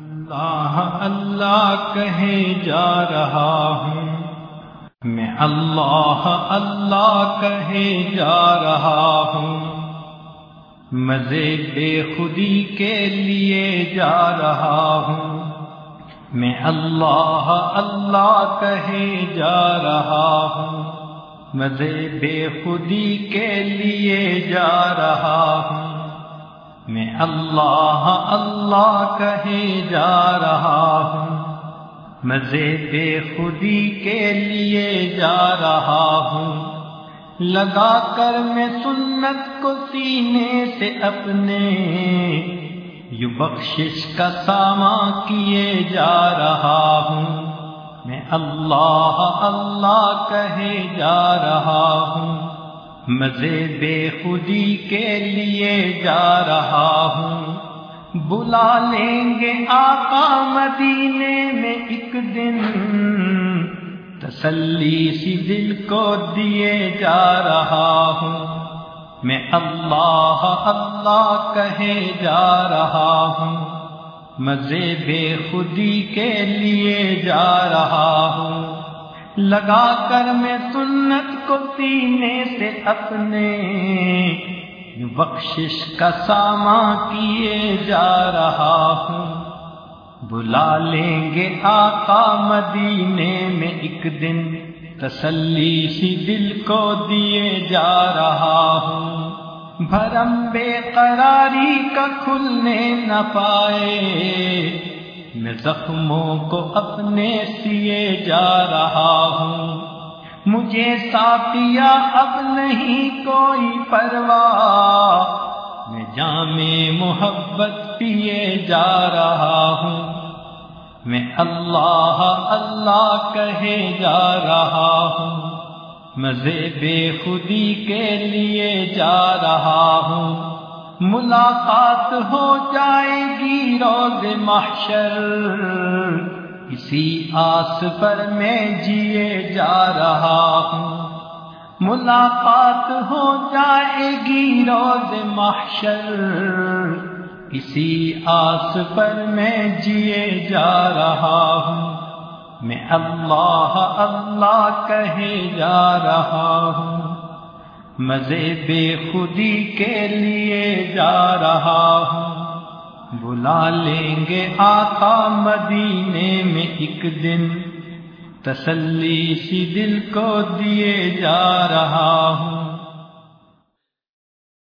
اللہ اللہ کہے جا رہا ہوں۔ میں اللہ اللہ کہے جا رہا ہوں۔ مزے بے خودی کے لیے جا رہا ہوں۔ میں اللہ اللہ کہے جا رہا ہوں۔ مزے بے خودی کے لیے جا رہا ہوں۔ میں اللہ اللہ کہے جا رہا ہوں۔ مزے بے خودی کے لیے جا رہا ہوں۔ لگا کر میں سنت کو سینے سے اپنے یو بخشش کا سامان کیے جا رہا ہوں۔ میں اللہ اللہ کہے جا رہا ہوں۔ مزے بے خودی کے لیے جا رہا ہوں۔ بلا لیں گے آقا مدینے میں ایک دن۔ تسلی سی دل کو دیے جا رہا ہوں۔ میں اللہ اللہ کہے جا رہا ہوں۔ مزے بے خودی کے لیے جا رہا ہوں۔ لگا کر میں سنت کو سینے سے اپنے بخشش کا سامان کیے جا رہا ہوں۔ بلا لیں گے آقا مدینے میں ایک دن۔ تسلی سی دل کو دیے جا رہا ہوں۔ بھرم بے قراری کا کھلنے نہ پائے۔ میں زخموں کو اپنے سیے جا رہا ہوں۔ مجھے ساتیا اب نہیں کوئی پرواہ۔ میں جام محبت پیے جا رہا ہوں۔ میں اللہ اللہ کہے جا رہا ہوں۔ مزے بے خودی کے لیے جا رہا ہوں۔ ملاقات ہو جائے گی روز محشر۔ اسی آس پر میں جیے جا رہا ہوں۔ ملاقات ہو جائے گی روز محشر۔ اسی آس پر میں جیے جا رہا ہوں۔ میں اللہ اللہ کہے جا رہا ہوں۔ مزے بے خودی کے لیے جا رہا ہوں۔ بلا لیں گے آقا مدینے میں ایک دن۔ تسلی سی دل کو دیے جا رہا ہوں۔